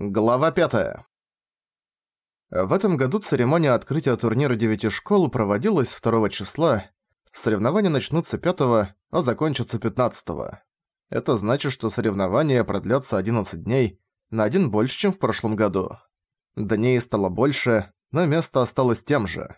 Глава 5. В этом году церемония открытия турнира девяти школ проводилась 2 числа. Соревнования начнутся 5, а закончатся 15. Это значит, что соревнования продлятся 11 дней, на один больше, чем в прошлом году. Дней стало больше, но место осталось тем же.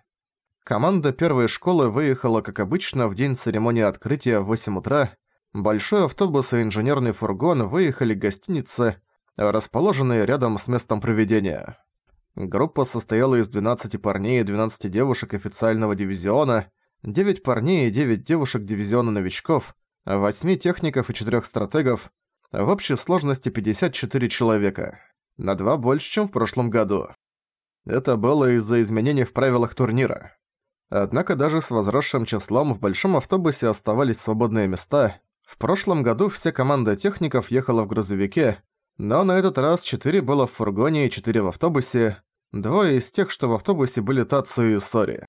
Команда первой школы выехала, как обычно, в день церемонии открытия в 8 утра. Большой автобус и инженерный фургон выехали к гостинице, расположенные рядом с местом проведения. Группа состояла из 12 парней и 12 девушек официального дивизиона, 9 парней и 9 девушек дивизиона новичков, 8 техников и 4 стратегов, в общей сложности 54 человека. На 2 больше, чем в прошлом году. Это было из-за изменений в правилах турнира. Однако даже с возросшим числом в большом автобусе оставались свободные места. В прошлом году вся команда техников ехала в грузовике, но на этот раз четыре было в фургоне и четыре в автобусе. Двое из тех, что в автобусе, были Тацу и Сори.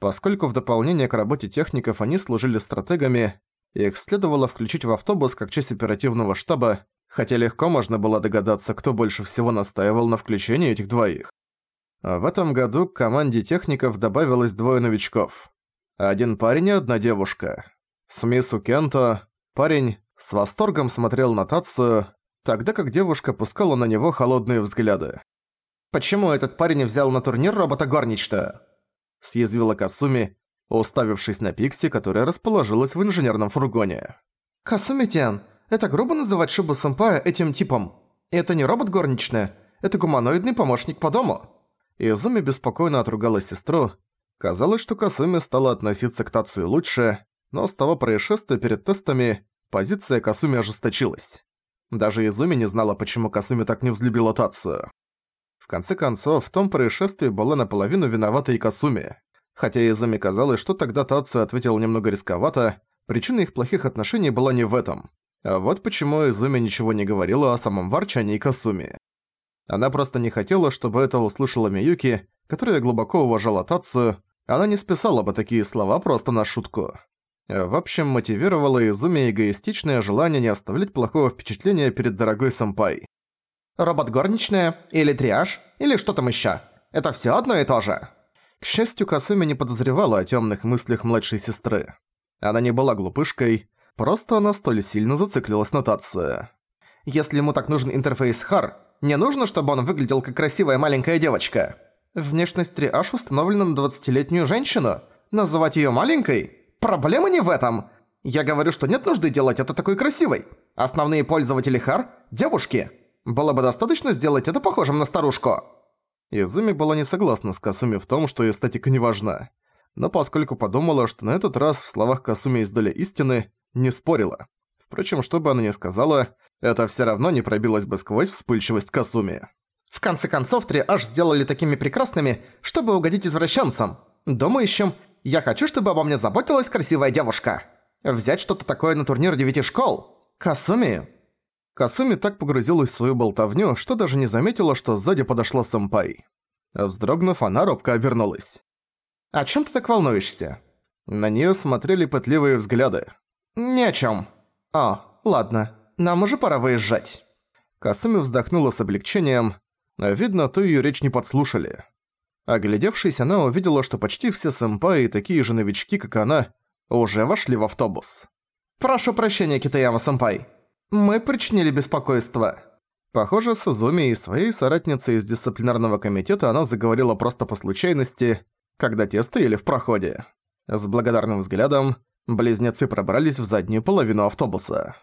Поскольку в дополнение к работе техников они служили стратегами, их следовало включить в автобус как часть оперативного штаба, хотя легко можно было догадаться, кто больше всего настаивал на включении этих двоих. А в этом году к команде техников добавилось двое новичков. Один парень и одна девушка. Смису Кенто, парень, с восторгом смотрел на Тацию, тогда как девушка пускала на него холодные взгляды. «Почему этот парень взял на турнир робота горничную?» съязвила Касуми, уставившись на Пикси, которая расположилась в инженерном фургоне. «Касуми-тян, это грубо называть Шибу-сэмпая этим типом. Это не робот горничная, это гуманоидный помощник по дому». Изуми беспокойно отругала сестру. Казалось, что Касуми стала относиться к Тацию лучше, но с того происшествия перед тестами позиция Касуми ожесточилась. Даже Изуми не знала, почему Касуми так не взлюбила Тацию. В конце концов, в том происшествии была наполовину виновата и Касуми. Хотя Изуми казалось, что тогда Тацию ответил немного рисковато, причина их плохих отношений была не в этом. А вот почему Изуми ничего не говорила о самом ворчании Касуми. Она просто не хотела, чтобы это услышала Миюки, которая глубоко уважала Тацию, она не списала бы такие слова просто на шутку. В общем, мотивировало Изуми эгоистичное желание не оставлять плохого впечатления перед дорогой сэмпай. «Робот горничная? Или триаж? Или что там ещё? Это всё одно и то же?» К счастью, Касуми не подозревала о тёмных мыслях младшей сестры. Она не была глупышкой, просто она столь сильно зациклилась на Тацию. «Если ему так нужен интерфейс Хар, не нужно, чтобы он выглядел как красивая маленькая девочка. Внешность Триаш установлена на 20-летнюю женщину. Называть её маленькой?» Проблема не в этом. Я говорю, что нет нужды делать это такой красивой. Основные пользователи Хар – девушки. Было бы достаточно сделать это похожим на старушку. Изуми была не согласна с Касуми в том, что эстетика не важна. Но поскольку подумала, что на этот раз в словах Касуми есть доля истины, не спорила. Впрочем, что бы она ни сказала, это все равно не пробилось бы сквозь вспыльчивость Касуми. В конце концов, три аж сделали такими прекрасными, чтобы угодить извращенцам, думающим, я хочу, чтобы обо мне заботилась красивая девушка. Взять что-то такое на турнир девяти школ. Касуми. Касуми так погрузилась в свою болтовню, что даже не заметила, что сзади подошла сэмпай. Вздрогнув, она робко обернулась. «О чем ты так волнуешься?» На нее смотрели пытливые взгляды. «Ни о чем. «О, ладно, нам уже пора выезжать». Касуми вздохнула с облегчением. Видно, ту ее речь не подслушали. Оглядевшись, она увидела, что почти все сэмпаи, такие же новички, как она, уже вошли в автобус. «Прошу прощения, Китаяма-сэмпай. Мы причинили беспокойство». Похоже, с Изуми и своей соратницей из дисциплинарного комитета она заговорила просто по случайности, когда те стояли в проходе. С благодарным взглядом близнецы пробрались в заднюю половину автобуса.